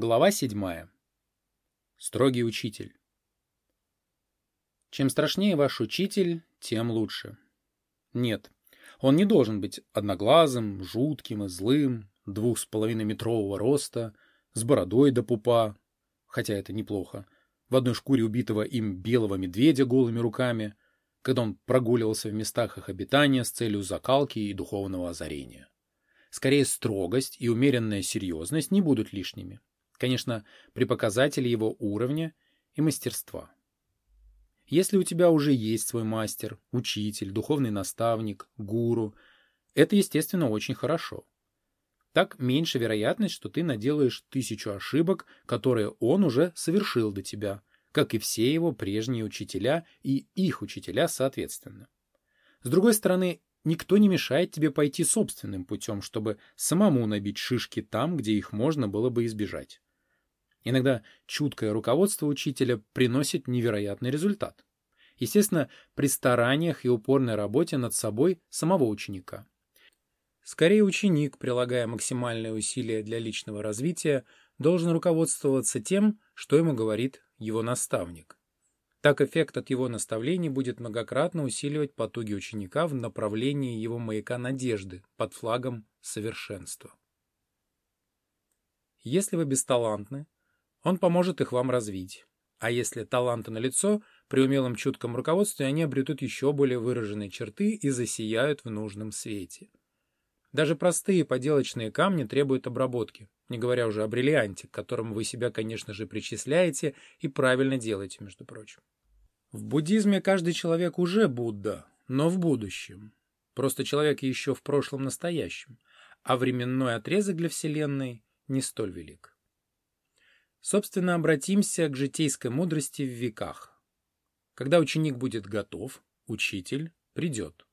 Глава 7. Строгий учитель. Чем страшнее ваш учитель, тем лучше. Нет, он не должен быть одноглазым, жутким и злым, двух с половиной метрового роста, с бородой до пупа, хотя это неплохо, в одной шкуре убитого им белого медведя голыми руками, когда он прогуливался в местах их обитания с целью закалки и духовного озарения. Скорее, строгость и умеренная серьезность не будут лишними. Конечно, при показателе его уровня и мастерства. Если у тебя уже есть свой мастер, учитель, духовный наставник, гуру, это, естественно, очень хорошо. Так меньше вероятность, что ты наделаешь тысячу ошибок, которые он уже совершил до тебя, как и все его прежние учителя и их учителя соответственно. С другой стороны, никто не мешает тебе пойти собственным путем, чтобы самому набить шишки там, где их можно было бы избежать. Иногда чуткое руководство учителя приносит невероятный результат. Естественно, при стараниях и упорной работе над собой самого ученика. Скорее, ученик, прилагая максимальные усилия для личного развития, должен руководствоваться тем, что ему говорит его наставник. Так эффект от его наставлений будет многократно усиливать потуги ученика в направлении его маяка надежды под флагом совершенства. Если вы бесталантны, он поможет их вам развить. А если таланты налицо, при умелом чутком руководстве они обретут еще более выраженные черты и засияют в нужном свете. Даже простые поделочные камни требуют обработки, не говоря уже о бриллианте, к которому вы себя, конечно же, причисляете и правильно делаете, между прочим. В буддизме каждый человек уже Будда, но в будущем. Просто человек еще в прошлом настоящем, а временной отрезок для Вселенной не столь велик. Собственно, обратимся к житейской мудрости в веках. Когда ученик будет готов, учитель придет.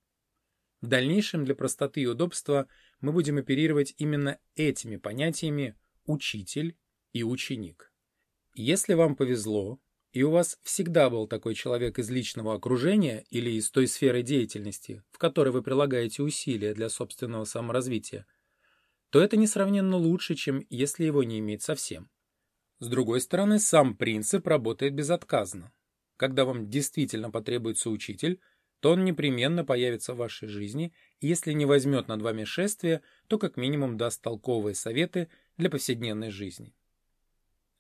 В дальнейшем для простоты и удобства мы будем оперировать именно этими понятиями «учитель» и «ученик». Если вам повезло, и у вас всегда был такой человек из личного окружения или из той сферы деятельности, в которой вы прилагаете усилия для собственного саморазвития, то это несравненно лучше, чем если его не иметь совсем. С другой стороны, сам принцип работает безотказно. Когда вам действительно потребуется учитель, то он непременно появится в вашей жизни, и если не возьмет над вами шествие, то как минимум даст толковые советы для повседневной жизни.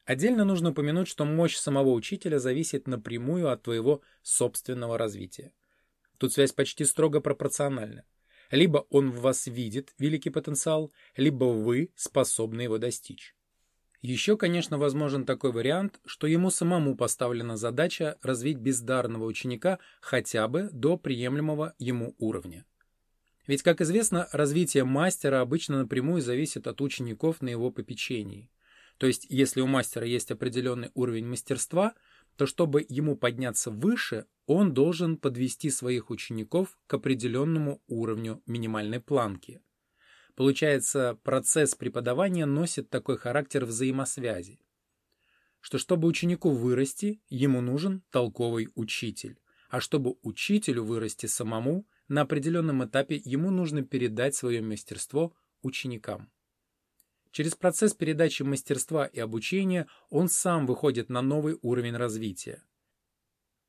Отдельно нужно упомянуть, что мощь самого учителя зависит напрямую от твоего собственного развития. Тут связь почти строго пропорциональна. Либо он в вас видит великий потенциал, либо вы способны его достичь. Еще, конечно, возможен такой вариант, что ему самому поставлена задача развить бездарного ученика хотя бы до приемлемого ему уровня. Ведь, как известно, развитие мастера обычно напрямую зависит от учеников на его попечении. То есть, если у мастера есть определенный уровень мастерства, то чтобы ему подняться выше, он должен подвести своих учеников к определенному уровню минимальной планки. Получается, процесс преподавания носит такой характер взаимосвязи, что чтобы ученику вырасти, ему нужен толковый учитель, а чтобы учителю вырасти самому, на определенном этапе ему нужно передать свое мастерство ученикам. Через процесс передачи мастерства и обучения он сам выходит на новый уровень развития.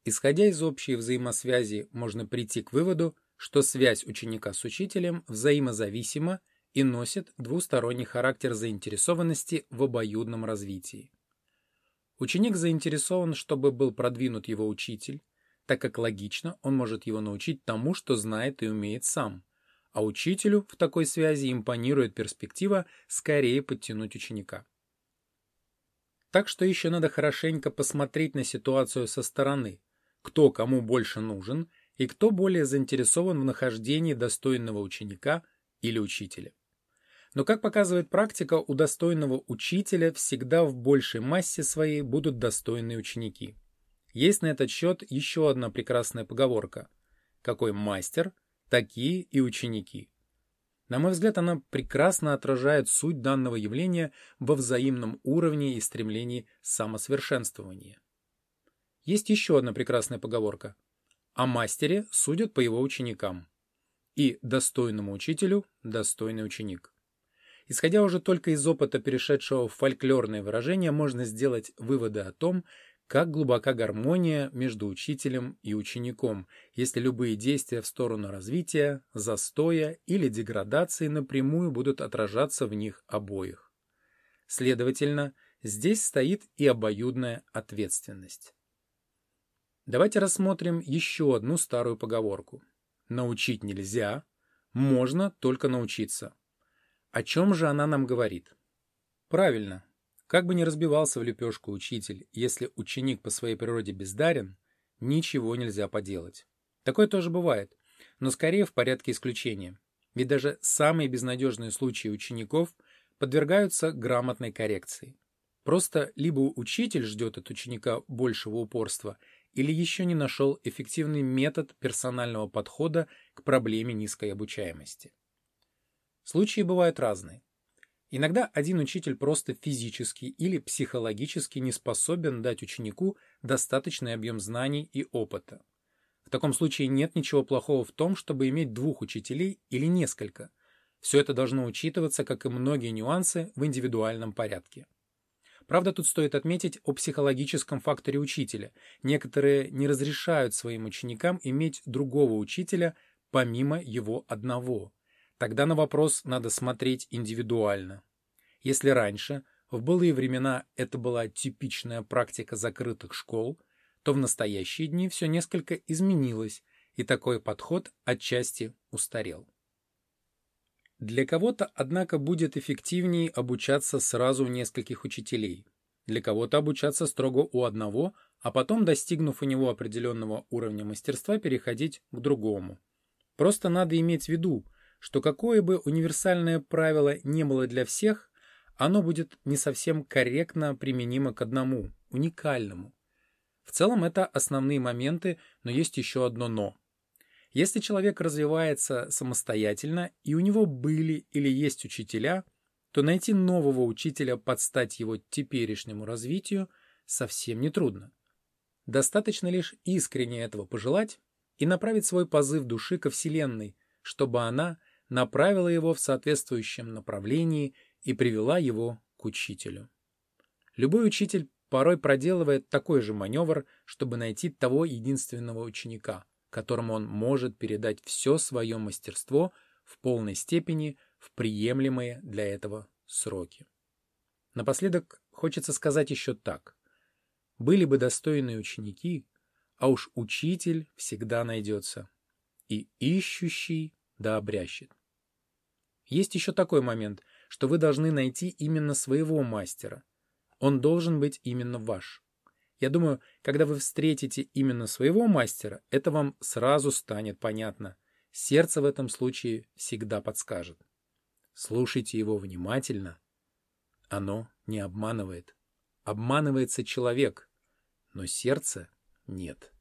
Исходя из общей взаимосвязи, можно прийти к выводу, что связь ученика с учителем взаимозависима и носит двусторонний характер заинтересованности в обоюдном развитии. Ученик заинтересован, чтобы был продвинут его учитель, так как логично он может его научить тому, что знает и умеет сам, а учителю в такой связи импонирует перспектива скорее подтянуть ученика. Так что еще надо хорошенько посмотреть на ситуацию со стороны, кто кому больше нужен и кто более заинтересован в нахождении достойного ученика или учителя. Но, как показывает практика, у достойного учителя всегда в большей массе своей будут достойные ученики. Есть на этот счет еще одна прекрасная поговорка. Какой мастер, такие и ученики. На мой взгляд, она прекрасно отражает суть данного явления во взаимном уровне и стремлении самосовершенствования. Есть еще одна прекрасная поговорка. О мастере судят по его ученикам. И достойному учителю достойный ученик. Исходя уже только из опыта, перешедшего в фольклорные выражения, можно сделать выводы о том, как глубока гармония между учителем и учеником, если любые действия в сторону развития, застоя или деградации напрямую будут отражаться в них обоих. Следовательно, здесь стоит и обоюдная ответственность. Давайте рассмотрим еще одну старую поговорку. Научить нельзя, можно только научиться. О чем же она нам говорит? Правильно, как бы ни разбивался в лепешку учитель, если ученик по своей природе бездарен, ничего нельзя поделать. Такое тоже бывает, но скорее в порядке исключения. Ведь даже самые безнадежные случаи учеников подвергаются грамотной коррекции. Просто либо учитель ждет от ученика большего упорства, или еще не нашел эффективный метод персонального подхода к проблеме низкой обучаемости. Случаи бывают разные. Иногда один учитель просто физически или психологически не способен дать ученику достаточный объем знаний и опыта. В таком случае нет ничего плохого в том, чтобы иметь двух учителей или несколько. Все это должно учитываться, как и многие нюансы, в индивидуальном порядке. Правда, тут стоит отметить о психологическом факторе учителя. Некоторые не разрешают своим ученикам иметь другого учителя помимо его одного – Тогда на вопрос надо смотреть индивидуально. Если раньше, в былые времена, это была типичная практика закрытых школ, то в настоящие дни все несколько изменилось, и такой подход отчасти устарел. Для кого-то, однако, будет эффективнее обучаться сразу у нескольких учителей. Для кого-то обучаться строго у одного, а потом, достигнув у него определенного уровня мастерства, переходить к другому. Просто надо иметь в виду, что какое бы универсальное правило не было для всех, оно будет не совсем корректно применимо к одному, уникальному. В целом это основные моменты, но есть еще одно «но». Если человек развивается самостоятельно, и у него были или есть учителя, то найти нового учителя под стать его теперешнему развитию совсем не трудно. Достаточно лишь искренне этого пожелать и направить свой позыв души ко Вселенной, чтобы она направила его в соответствующем направлении и привела его к учителю. Любой учитель порой проделывает такой же маневр, чтобы найти того единственного ученика, которому он может передать все свое мастерство в полной степени в приемлемые для этого сроки. Напоследок хочется сказать еще так. Были бы достойные ученики, а уж учитель всегда найдется, и ищущий да обрящет. Есть еще такой момент, что вы должны найти именно своего мастера. Он должен быть именно ваш. Я думаю, когда вы встретите именно своего мастера, это вам сразу станет понятно. Сердце в этом случае всегда подскажет. Слушайте его внимательно. Оно не обманывает. Обманывается человек, но сердце нет.